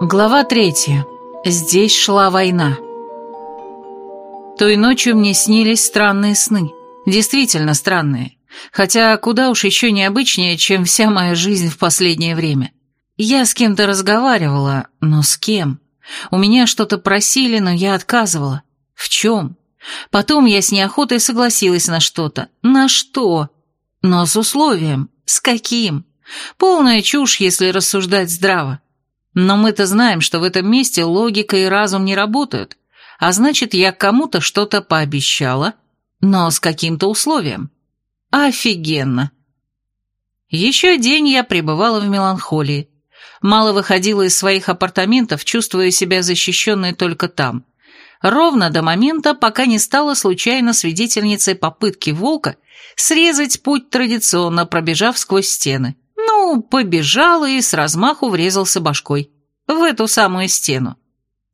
Глава третья. Здесь шла война. Той ночью мне снились странные сны. Действительно странные. Хотя куда уж еще необычнее, чем вся моя жизнь в последнее время. Я с кем-то разговаривала, но с кем? У меня что-то просили, но я отказывала. В чем? Потом я с неохотой согласилась на что-то. На что? Но с условием. С каким? Полная чушь, если рассуждать здраво. Но мы-то знаем, что в этом месте логика и разум не работают, а значит, я кому-то что-то пообещала, но с каким-то условием. Офигенно. Еще день я пребывала в меланхолии. Мало выходила из своих апартаментов, чувствуя себя защищенной только там. Ровно до момента, пока не стала случайно свидетельницей попытки волка срезать путь традиционно, пробежав сквозь стены. Побежал и с размаху врезался башкой. В эту самую стену.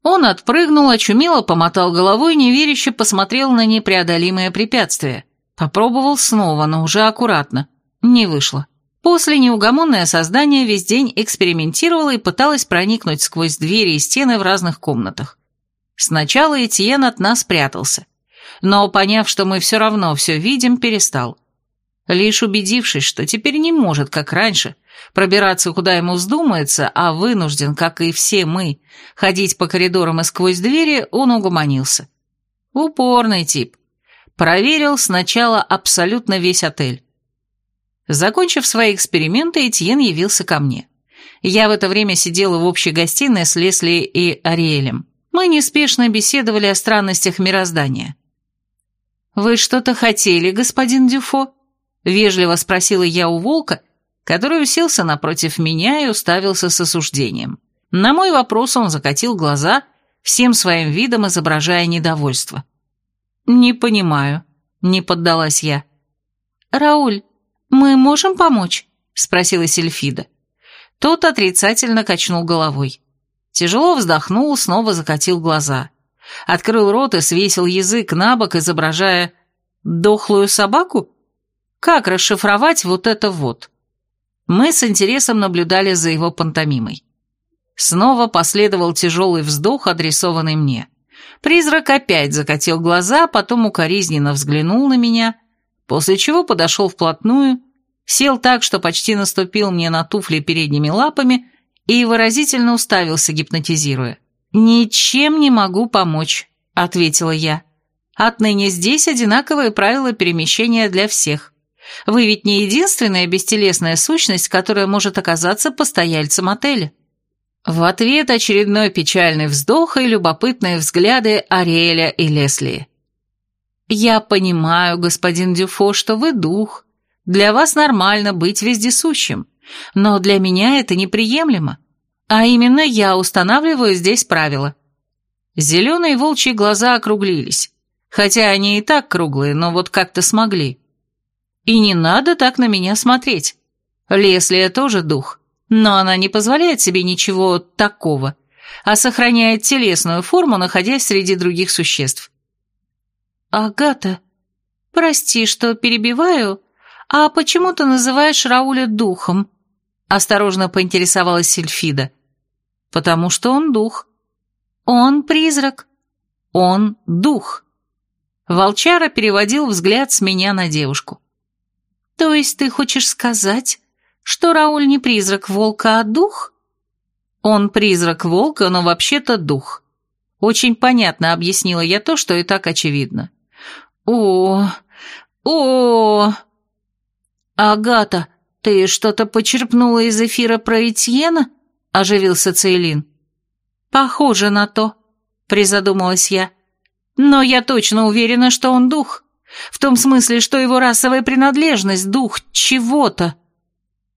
Он отпрыгнул, очумело помотал головой, неверяще посмотрел на непреодолимое препятствие. Попробовал снова, но уже аккуратно. Не вышло. После неугомонное создание весь день экспериментировало и пыталось проникнуть сквозь двери и стены в разных комнатах. Сначала Этьен от нас прятался, но, поняв, что мы все равно все видим, перестал. Лишь убедившись, что теперь не может, как раньше, пробираться куда ему вздумается, а вынужден, как и все мы, ходить по коридорам и сквозь двери, он угомонился. Упорный тип. Проверил сначала абсолютно весь отель. Закончив свои эксперименты, Этьен явился ко мне. Я в это время сидела в общей гостиной с Лесли и Ариэлем. Мы неспешно беседовали о странностях мироздания. «Вы что-то хотели, господин Дюфо?» — вежливо спросила я у волка, который уселся напротив меня и уставился с осуждением. На мой вопрос он закатил глаза, всем своим видом изображая недовольство. «Не понимаю», — не поддалась я. «Рауль, мы можем помочь?» — спросила Сильфида. Тот отрицательно качнул головой. Тяжело вздохнул, снова закатил глаза. Открыл рот и свесил язык на бок, изображая «дохлую собаку?» Как расшифровать вот это вот? Мы с интересом наблюдали за его пантомимой. Снова последовал тяжелый вздох, адресованный мне. Призрак опять закатил глаза, потом укоризненно взглянул на меня, после чего подошел вплотную, сел так, что почти наступил мне на туфли передними лапами и выразительно уставился, гипнотизируя. «Ничем не могу помочь», — ответила я. «Отныне здесь одинаковые правила перемещения для всех. Вы ведь не единственная бестелесная сущность, которая может оказаться постояльцем отеля». В ответ очередной печальный вздох и любопытные взгляды Ариэля и Лесли. «Я понимаю, господин Дюфо, что вы дух. Для вас нормально быть вездесущим, но для меня это неприемлемо. А именно я устанавливаю здесь правила». Зеленые волчьи глаза округлились, хотя они и так круглые, но вот как-то смогли. И не надо так на меня смотреть. Леслия тоже дух, но она не позволяет себе ничего такого, а сохраняет телесную форму, находясь среди других существ. «Агата, прости, что перебиваю, а почему ты называешь Рауля духом?» Осторожно поинтересовалась Сильфида. «Потому что он дух. Он призрак. Он дух». Волчара переводил взгляд с меня на девушку. «То есть ты хочешь сказать, что Рауль не призрак волка, а дух?» «Он призрак волка, но вообще-то дух». Очень понятно объяснила я то, что и так очевидно. «О, о, Агата, ты что-то почерпнула из эфира про Этьена?» – оживился Цейлин. «Похоже на то», – призадумалась я. «Но я точно уверена, что он дух». В том смысле, что его расовая принадлежность – дух чего-то.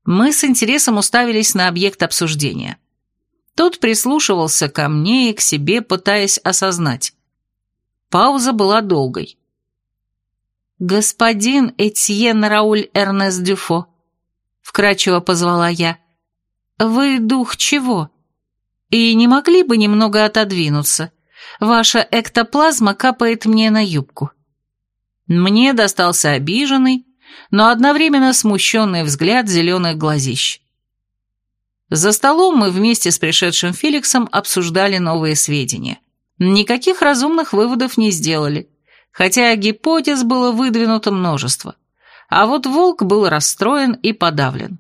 Мы с интересом уставились на объект обсуждения. Тот прислушивался ко мне и к себе, пытаясь осознать. Пауза была долгой. «Господин Этьен Рауль Эрнест Дюфо», — вкратчиво позвала я, — «вы дух чего? И не могли бы немного отодвинуться? Ваша эктоплазма капает мне на юбку». Мне достался обиженный, но одновременно смущенный взгляд зеленых глазищ. За столом мы вместе с пришедшим Феликсом обсуждали новые сведения. Никаких разумных выводов не сделали, хотя гипотез было выдвинуто множество. А вот волк был расстроен и подавлен.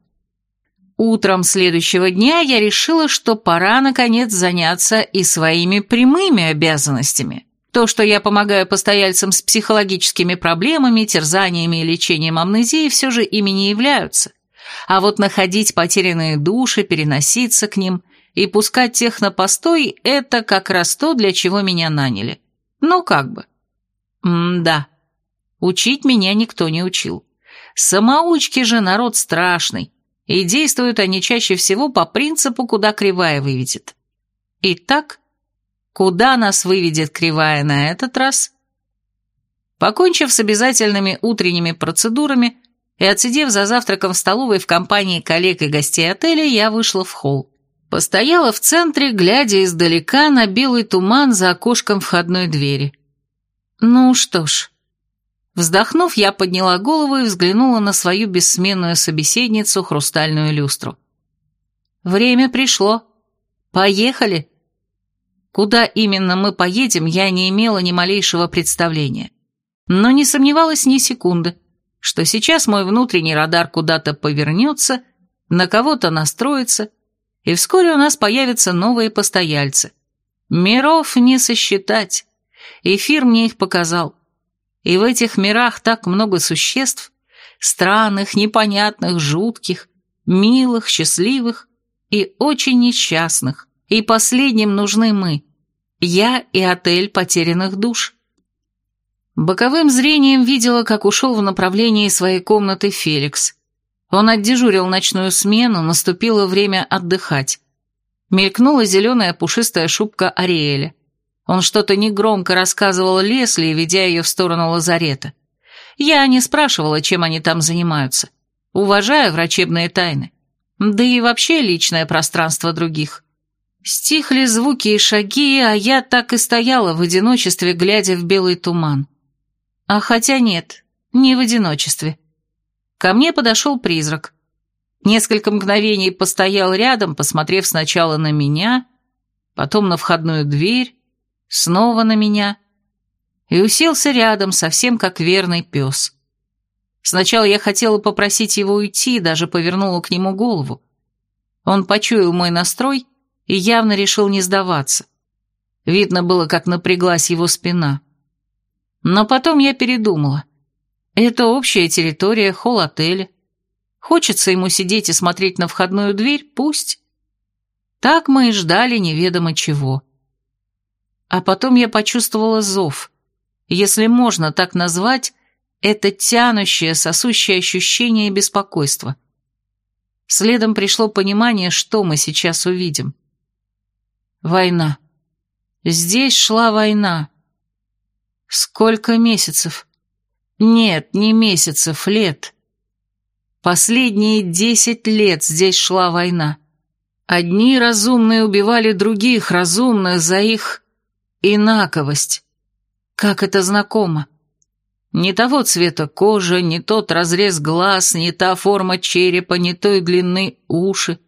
Утром следующего дня я решила, что пора, наконец, заняться и своими прямыми обязанностями. То, что я помогаю постояльцам с психологическими проблемами, терзаниями и лечением амнезии, все же ими не являются. А вот находить потерянные души, переноситься к ним и пускать тех на постой – это как раз то, для чего меня наняли. Ну, как бы. М-да. Учить меня никто не учил. Самоучки же народ страшный, и действуют они чаще всего по принципу «куда кривая выведет». Итак, куда нас выведет кривая на этот раз? Покончив с обязательными утренними процедурами и отсидев за завтраком в столовой в компании коллег и гостей отеля, я вышла в холл. Постояла в центре, глядя издалека на белый туман за окошком входной двери. Ну что ж, Вздохнув, я подняла голову и взглянула на свою бессменную собеседницу, хрустальную люстру. «Время пришло. Поехали!» Куда именно мы поедем, я не имела ни малейшего представления. Но не сомневалась ни секунды, что сейчас мой внутренний радар куда-то повернется, на кого-то настроится, и вскоре у нас появятся новые постояльцы. Миров не сосчитать. Эфир мне их показал. И в этих мирах так много существ, странных, непонятных, жутких, милых, счастливых и очень несчастных. И последним нужны мы. Я и отель потерянных душ. Боковым зрением видела, как ушел в направлении своей комнаты Феликс. Он отдежурил ночную смену, наступило время отдыхать. Мелькнула зеленая пушистая шубка Ариэля. Он что-то негромко рассказывал Лесли, ведя ее в сторону лазарета. Я не спрашивала, чем они там занимаются. Уважаю врачебные тайны. Да и вообще личное пространство других. Стихли звуки и шаги, а я так и стояла в одиночестве, глядя в белый туман. А хотя нет, не в одиночестве. Ко мне подошел призрак. Несколько мгновений постоял рядом, посмотрев сначала на меня, потом на входную дверь, снова на меня и уселся рядом, совсем как верный пес. Сначала я хотела попросить его уйти, даже повернула к нему голову. Он почуял мой настрой и явно решил не сдаваться. Видно было, как напряглась его спина. Но потом я передумала. Это общая территория, холл отеля. Хочется ему сидеть и смотреть на входную дверь, пусть. Так мы и ждали неведомо чего. А потом я почувствовала зов. Если можно так назвать, это тянущее, сосущее ощущение беспокойства. Следом пришло понимание, что мы сейчас увидим. Война. Здесь шла война. Сколько месяцев? Нет, не месяцев, лет. Последние десять лет здесь шла война. Одни разумные убивали других разумных за их Инаковость. Как это знакомо. Не того цвета кожа, не тот разрез глаз, не та форма черепа, не той длины уши.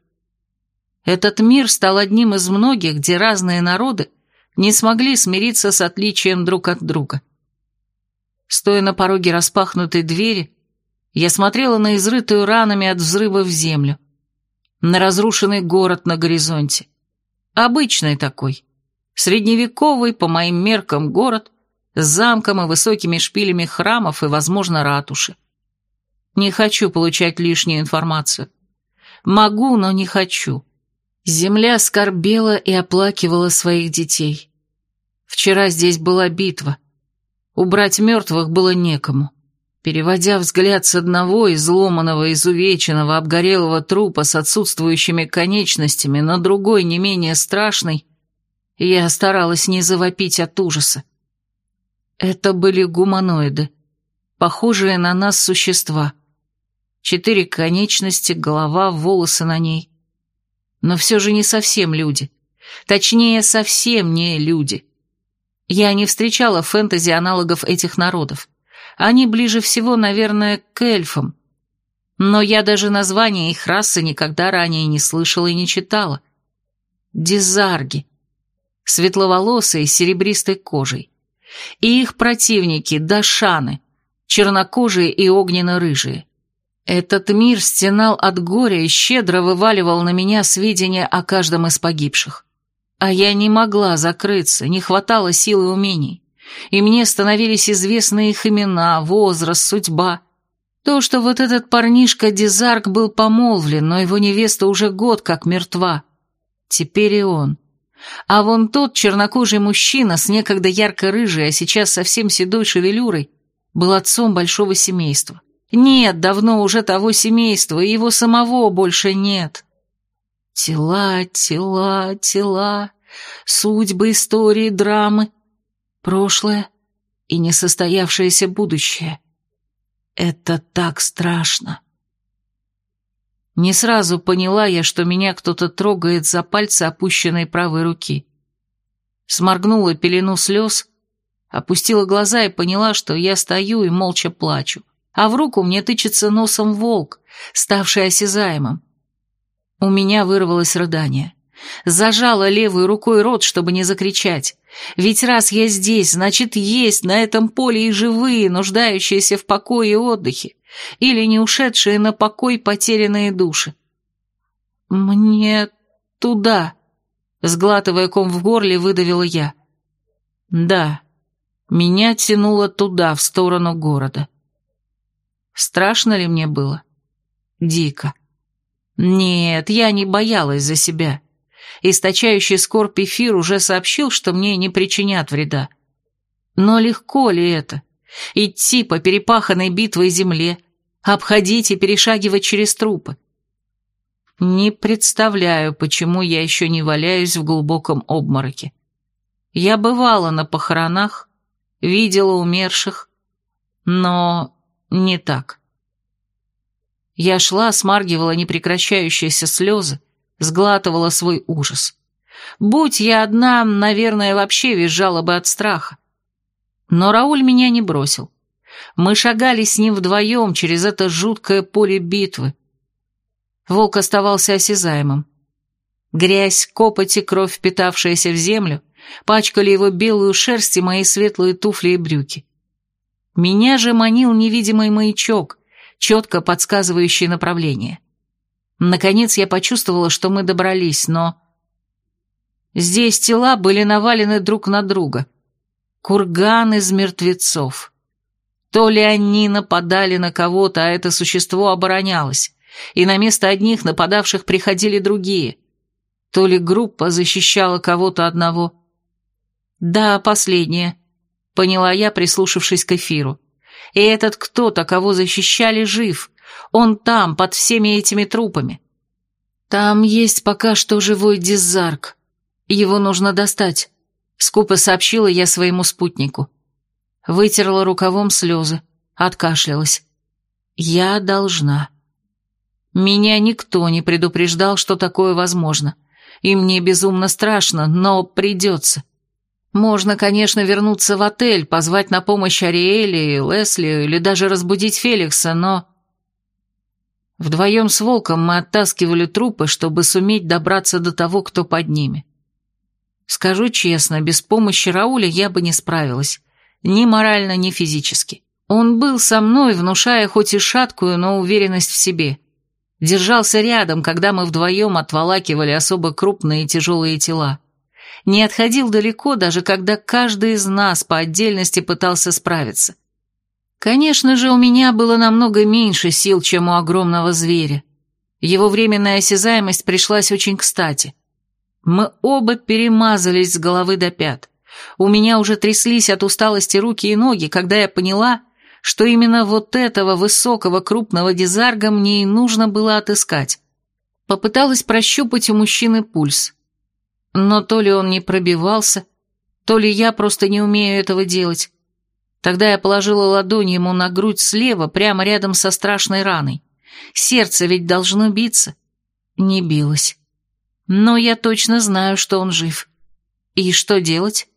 Этот мир стал одним из многих, где разные народы не смогли смириться с отличием друг от друга. Стоя на пороге распахнутой двери, я смотрела на изрытую ранами от взрыва в землю, на разрушенный город на горизонте. Обычный такой, Средневековый, по моим меркам, город с замком и высокими шпилями храмов и, возможно, ратуши. Не хочу получать лишнюю информацию. Могу, но не хочу. Земля скорбела и оплакивала своих детей. Вчера здесь была битва. Убрать мертвых было некому. Переводя взгляд с одного изломанного, изувеченного, обгорелого трупа с отсутствующими конечностями на другой, не менее страшный, я старалась не завопить от ужаса. Это были гуманоиды, похожие на нас существа. Четыре конечности, голова, волосы на ней. Но все же не совсем люди. Точнее, совсем не люди. Я не встречала в фэнтези аналогов этих народов. Они ближе всего, наверное, к эльфам. Но я даже названия их расы никогда ранее не слышала и не читала. Дизарги. Светловолосые с серебристой кожей. И их противники – Дашаны, чернокожие и огненно-рыжие. Этот мир стенал от горя и щедро вываливал на меня сведения о каждом из погибших. А я не могла закрыться, не хватало сил и умений. И мне становились известны их имена, возраст, судьба. То, что вот этот парнишка Дизарк был помолвлен, но его невеста уже год как мертва. Теперь и он. А вон тот чернокожий мужчина с некогда ярко-рыжей, а сейчас совсем седой шевелюрой, был отцом большого семейства. Нет, давно уже того семейства, и его самого больше нет. Тела, тела, тела, судьбы, истории, драмы, прошлое и несостоявшееся будущее. Это так страшно. Не сразу поняла я, что меня кто-то трогает за пальцы опущенной правой руки. Сморгнула пелену слез, опустила глаза и поняла, что я стою и молча плачу, а в руку мне тычется носом волк, ставший осязаемым. У меня вырвалось рыдание. Зажала левой рукой рот, чтобы не закричать. Ведь раз я здесь, значит, есть на этом поле и живые, нуждающиеся в покое и отдыхе, или не ушедшие на покой потерянные души. «Мне туда», — сглатывая ком в горле, выдавила я. «Да, меня тянуло туда, в сторону города». Страшно ли мне было? Дико. Нет, я не боялась за себя. Источающий скорбь эфир уже сообщил, что мне не причинят вреда. Но легко ли это? Идти по перепаханной битвой земле, обходить и перешагивать через трупы? Не представляю, почему я еще не валяюсь в глубоком обмороке. Я бывала на похоронах, видела умерших, но не так. Я шла, смаргивала непрекращающиеся слезы, сглатывала свой ужас. Будь я одна, наверное, вообще визжала бы от страха. Но Рауль меня не бросил. Мы шагали с ним вдвоем через это жуткое поле битвы. Волк оставался осязаемым. Грязь, копоть и кровь, впитавшаяся в землю, пачкали его белую шерсть и мои светлые туфли и брюки. Меня же манил невидимый маячок, четко подсказывающий направление. Наконец я почувствовала, что мы добрались, но... Здесь тела были навалены друг на друга. Курган из мертвецов. То ли они нападали на кого-то, а это существо оборонялось, и на место одних нападавших приходили другие. То ли группа защищала кого-то одного. Да, последнее, поняла я, прислушавшись к эфиру. И этот кто-то, кого защищали, жив. Он там, под всеми этими трупами. Там есть пока что живой дизарк. Его нужно достать. Скупо сообщила я своему спутнику. Вытерла рукавом слезы, откашлялась. Я должна. Меня никто не предупреждал, что такое возможно. И мне безумно страшно, но придется. Можно, конечно, вернуться в отель, позвать на помощь Ариэли и Лесли, или даже разбудить Феликса, но... Вдвоем с Волком мы оттаскивали трупы, чтобы суметь добраться до того, кто под ними. Скажу честно, без помощи Рауля я бы не справилась. Ни морально, ни физически. Он был со мной, внушая хоть и шаткую, но уверенность в себе. Держался рядом, когда мы вдвоем отволакивали особо крупные и тяжелые тела не отходил далеко, даже когда каждый из нас по отдельности пытался справиться. Конечно же, у меня было намного меньше сил, чем у огромного зверя. Его временная осязаемость пришлась очень кстати. Мы оба перемазались с головы до пят. У меня уже тряслись от усталости руки и ноги, когда я поняла, что именно вот этого высокого крупного дизарга мне и нужно было отыскать. Попыталась прощупать у мужчины пульс. Но то ли он не пробивался, то ли я просто не умею этого делать. Тогда я положила ладонь ему на грудь слева, прямо рядом со страшной раной. Сердце ведь должно биться. Не билось. Но я точно знаю, что он жив. И что делать?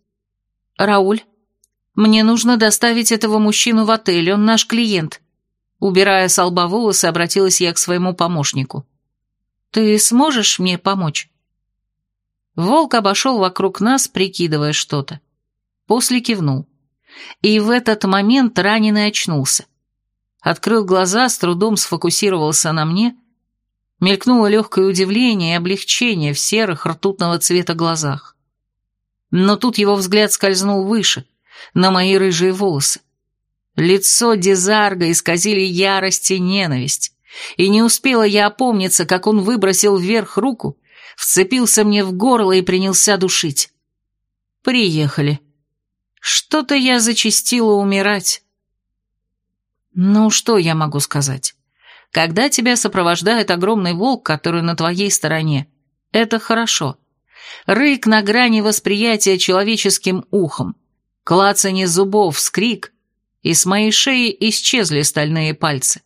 Рауль, мне нужно доставить этого мужчину в отель, он наш клиент. Убирая с лба волосы, обратилась я к своему помощнику. «Ты сможешь мне помочь?» Волк обошел вокруг нас, прикидывая что-то. После кивнул. И в этот момент раненый очнулся. Открыл глаза, с трудом сфокусировался на мне. Мелькнуло легкое удивление и облегчение в серых ртутного цвета глазах. Но тут его взгляд скользнул выше, на мои рыжие волосы. Лицо Дезарга исказили ярость и ненависть. И не успела я опомниться, как он выбросил вверх руку, вцепился мне в горло и принялся душить. Приехали. Что-то я зачастила умирать. Ну, что я могу сказать? Когда тебя сопровождает огромный волк, который на твоей стороне, это хорошо. Рык на грани восприятия человеческим ухом, клацанье зубов, скрик, и с моей шеи исчезли стальные пальцы.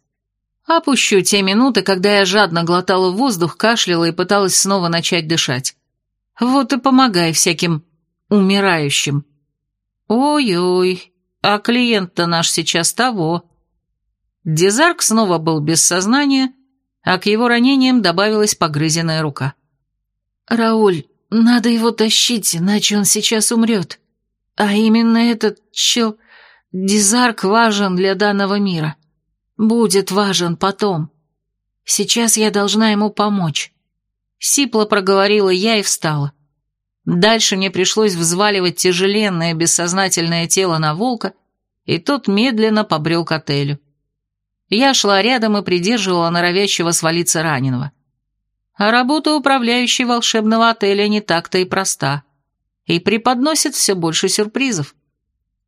Опущу те минуты, когда я жадно глотала воздух, кашляла и пыталась снова начать дышать. Вот и помогай всяким умирающим. Ой-ой, а клиент-то наш сейчас того. Дезарк снова был без сознания, а к его ранениям добавилась погрызенная рука. «Рауль, надо его тащить, иначе он сейчас умрет. А именно этот чел... Дезарк важен для данного мира. Будет важен потом. Сейчас я должна ему помочь. Сипло проговорила я и встала. Дальше мне пришлось взваливать тяжеленное бессознательное тело на волка, и тот медленно побрел к отелю. Я шла рядом и придерживала норовящего свалиться раненого. А работа управляющей волшебного отеля не так-то и проста. И преподносит все больше сюрпризов.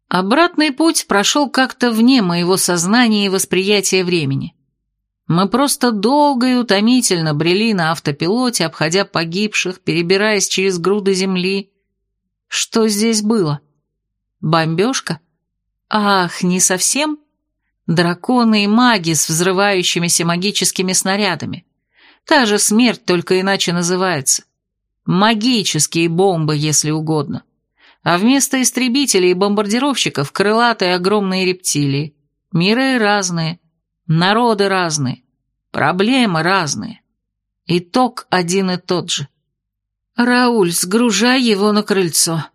Обратный путь прошел как-то вне моего сознания и восприятия времени. Мы просто долго и утомительно брели на автопилоте, обходя погибших, перебираясь через груды земли. Что здесь было? Бомбежка? Ах, не совсем? Драконы и маги с взрывающимися магическими снарядами. Та же смерть, только иначе называется. Магические бомбы, если угодно а вместо истребителей и бомбардировщиков крылатые огромные рептилии. Миры разные, народы разные, проблемы разные. Итог один и тот же. «Рауль, сгружай его на крыльцо».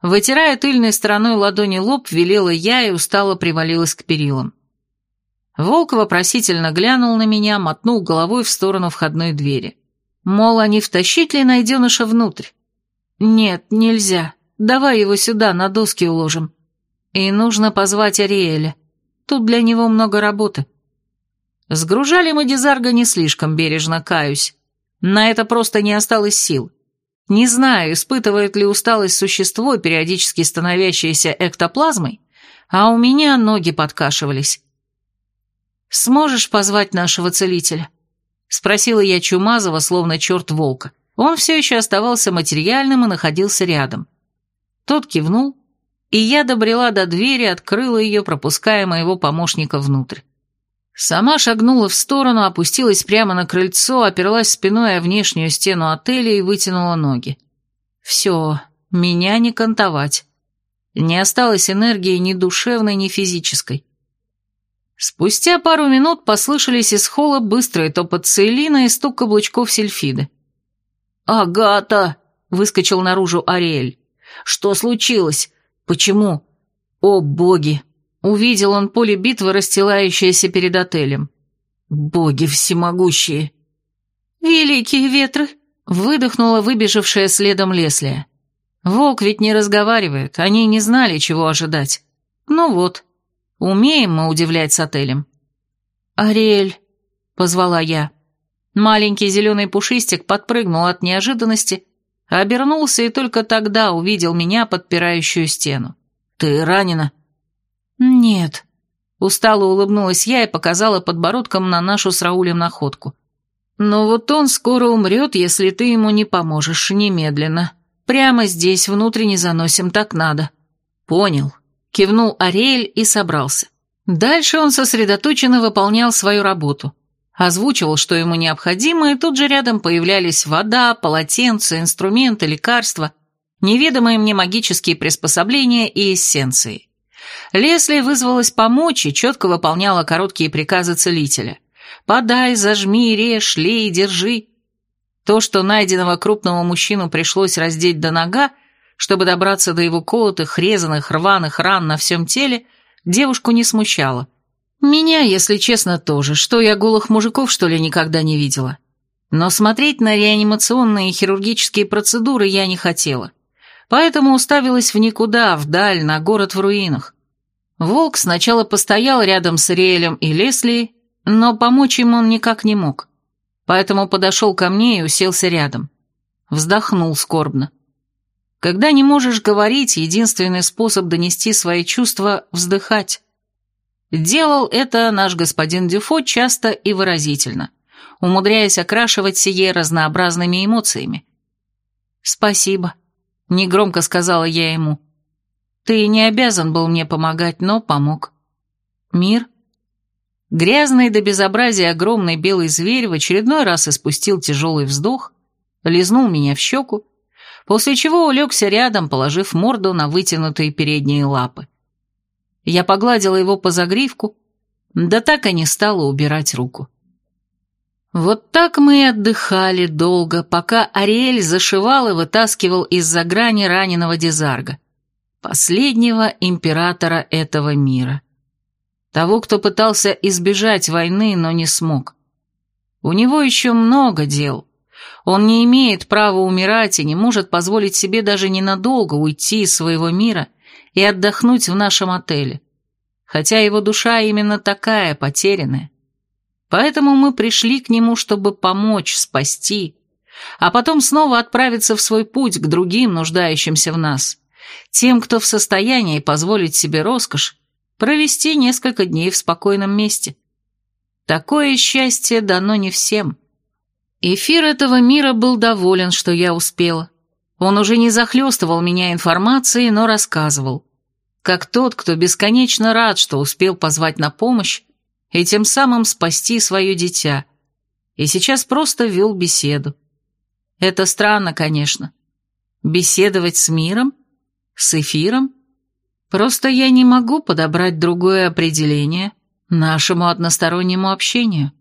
Вытирая тыльной стороной ладони лоб, велела я и устало привалилась к перилам. Волк вопросительно глянул на меня, мотнул головой в сторону входной двери. Мол, а не втащить ли найденыша внутрь? Нет, нельзя. Давай его сюда, на доски уложим. И нужно позвать Ариэля. Тут для него много работы. Сгружали мы Дизарга не слишком бережно, каюсь. На это просто не осталось сил. Не знаю, испытывает ли усталость существо, периодически становящееся эктоплазмой, а у меня ноги подкашивались. «Сможешь позвать нашего целителя?» — спросила я Чумазова, словно черт волка. Он все еще оставался материальным и находился рядом. Тот кивнул, и я добрела до двери, открыла ее, пропуская моего помощника внутрь. Сама шагнула в сторону, опустилась прямо на крыльцо, оперлась спиной о внешнюю стену отеля и вытянула ноги. Все, меня не кантовать. Не осталось энергии ни душевной, ни физической. Спустя пару минут послышались из холла быстрые топот Цейлина и стук каблучков Сельфиды. «Агата!» — выскочил наружу Ариэль. Что случилось? Почему? О, боги! Увидел он поле битвы, расстилающееся перед отелем. Боги всемогущие! Великие ветры! Выдохнула выбежавшая следом Леслия. Волк ведь не разговаривает, они не знали, чего ожидать. Ну вот, умеем мы удивлять с отелем. «Ариэль», — позвала я. Маленький зеленый пушистик подпрыгнул от неожиданности Обернулся и только тогда увидел меня, подпирающую стену. «Ты ранена?» «Нет». Устало улыбнулась я и показала подбородком на нашу с Раулем находку. «Но вот он скоро умрет, если ты ему не поможешь, немедленно. Прямо здесь, внутренне заносим, так надо». «Понял», — кивнул Ариэль и собрался. Дальше он сосредоточенно выполнял свою работу озвучивал, что ему необходимо, и тут же рядом появлялись вода, полотенца, инструменты, лекарства, неведомые мне магические приспособления и эссенции. Лесли вызвалась помочь и четко выполняла короткие приказы целителя. «Подай, зажми, режь, лей, держи». То, что найденного крупного мужчину пришлось раздеть до нога, чтобы добраться до его колотых, резаных, рваных ран на всем теле, девушку не смущало. Меня, если честно, тоже, что я голых мужиков, что ли, никогда не видела. Но смотреть на реанимационные хирургические процедуры я не хотела. Поэтому уставилась в никуда, вдаль, на город в руинах. Волк сначала постоял рядом с Риэлем и Лесли, но помочь им он никак не мог. Поэтому подошел ко мне и уселся рядом. Вздохнул скорбно. Когда не можешь говорить, единственный способ донести свои чувства — вздыхать. Делал это наш господин Дюфо часто и выразительно, умудряясь окрашивать сие разнообразными эмоциями. «Спасибо», — негромко сказала я ему. «Ты не обязан был мне помогать, но помог». «Мир?» Грязный до безобразия огромный белый зверь в очередной раз испустил тяжелый вздох, лизнул меня в щеку, после чего улегся рядом, положив морду на вытянутые передние лапы. Я погладила его по загривку, да так и не стала убирать руку. Вот так мы и отдыхали долго, пока Ариэль зашивал и вытаскивал из-за грани раненого Дезарга, последнего императора этого мира. Того, кто пытался избежать войны, но не смог. У него еще много дел. Он не имеет права умирать и не может позволить себе даже ненадолго уйти из своего мира и отдохнуть в нашем отеле. Хотя его душа именно такая, потерянная. Поэтому мы пришли к нему, чтобы помочь, спасти, а потом снова отправиться в свой путь к другим, нуждающимся в нас, тем, кто в состоянии позволить себе роскошь провести несколько дней в спокойном месте. Такое счастье дано не всем. Эфир этого мира был доволен, что я успела. Он уже не захлестывал меня информацией, но рассказывал. Как тот, кто бесконечно рад, что успел позвать на помощь и тем самым спасти свое дитя. И сейчас просто вел беседу. Это странно, конечно. Беседовать с миром? С эфиром? Просто я не могу подобрать другое определение нашему одностороннему общению.